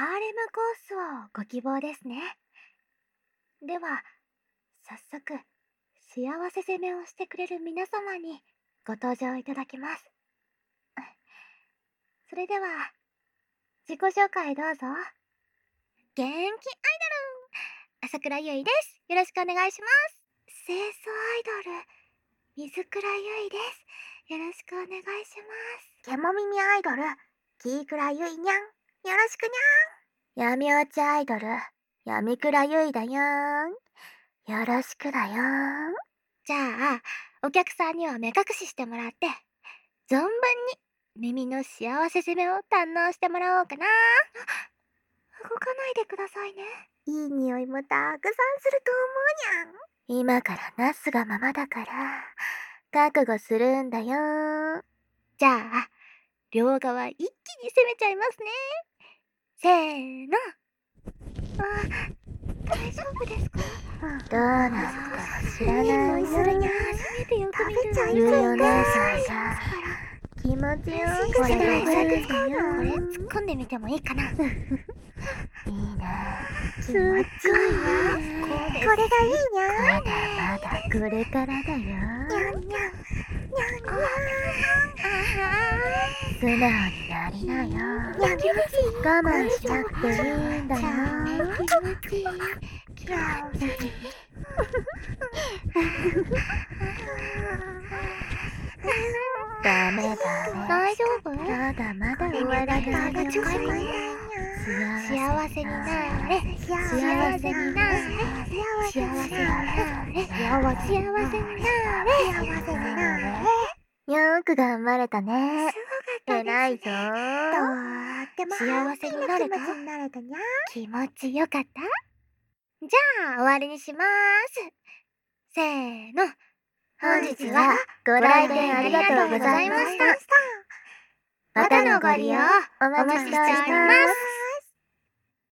ハーレムコースをご希望ですね。では、早速、幸せ攻めをしてくれる皆様にご登場いただきます。それでは、自己紹介どうぞ。元気アイドル朝倉ゆいです。よろしくお願いします。清掃アイドル、水倉ゆいです。よろしくお願いします。ケモ耳アイドル、キークラゆいにゃん。よろしくにゃん。闇落ちアイドル、闇倉ゆいだよん。よろしくだよん。じゃあ、お客さんには目隠ししてもらって、存分に耳の幸せ攻めを堪能してもらおうかな。動かないでくださいね。いい匂いもたくさんすると思うにゃん。今からなすがままだから、覚悟するんだよ。じゃあ、両側一気に攻めちゃいますね。せーの。あ、大丈夫ですか？どうなのか？知らない。よ。それに初めてよく見るゆいお姉さんが気持ちよくしてないこれ突っ込んでみてもいいか？な。いいね。気持ちいいね。これがいいにゃまだまだこれか？らだよ。にゃんにゃん。にゃんにゃん。素直になりなよ。我慢しなくていいんだ。よ。気持ちいい。気持ちいい。ダメダメ。大丈夫まだ。まだ。終わらないよ。幸せになれ。幸せになれ。幸せになれ。幸せになれ。幸せになれ。よく頑張れたね。偉いぞ。とっても幸せになれた？気持ちよかった？じゃあ終わりにします。せーの。本日はご来店ありがとうございました。またのご利用お待ちしております。